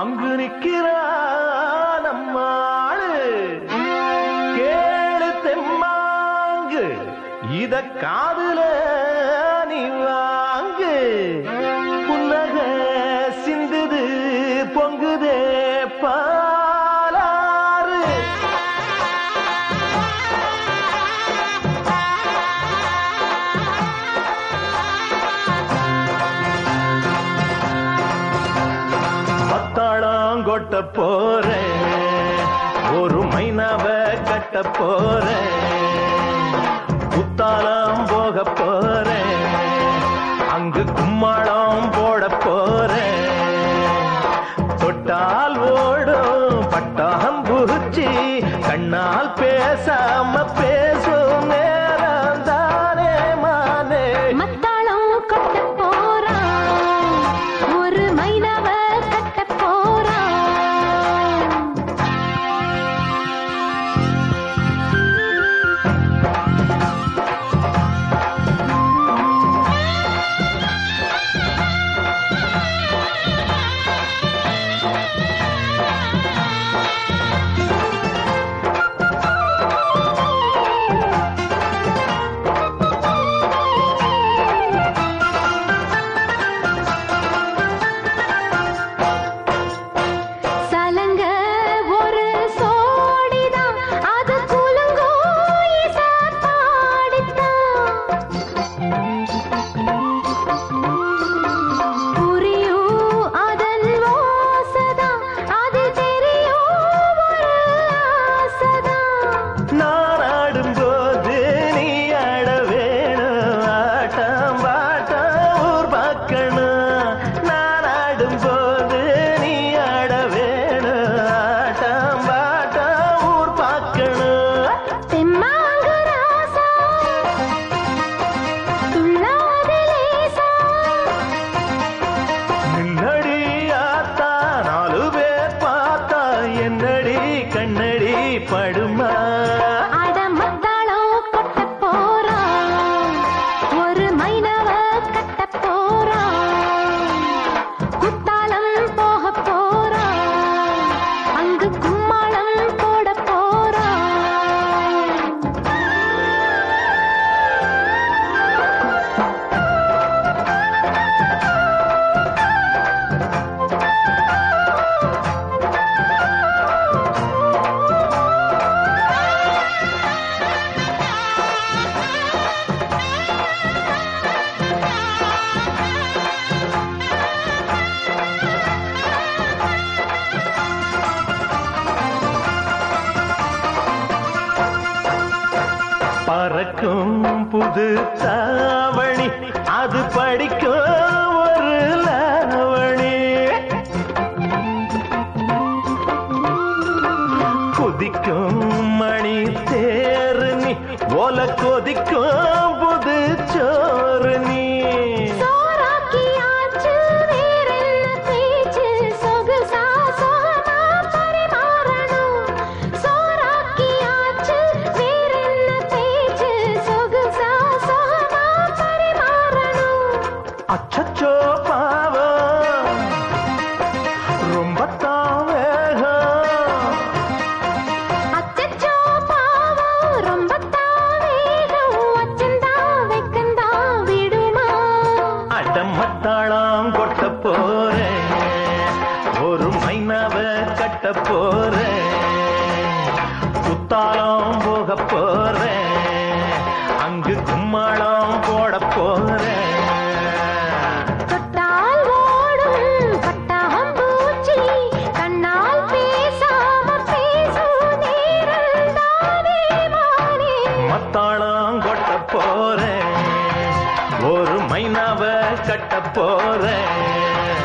அங்கு நிற்கிறான் நம்மாளு கேளு தெம்மாங்கு. இத காதுல கொட்ட போற. ஒரு மைனாவ கட்ட போற. குத்தாலாம் போக போற. அங்கு கும்மாளம் போட போற. தொட்டால் ஓடும் பட்டாம் புரிச்சி கண்ணால் பேசாம பேச. என்னடி கண்ணடி படுமா? பறக்கும் புது சாவணி அது படிக்கும் ஒரு லாவணி. கொதிக்கும் மணி தேர் நீ ஓல கொதிக்கும் அச்சச்சோ பாவம். ரொம்ப அடமத்தாளாம் கொட்ட போறேன் ஒரு மைனாவ கட்ட போறேன் குத்தாலம் போக போறேன் மத்தாளம் கொட்ட போறேன். ஒரு மைனாவை கட்ட போறேன்.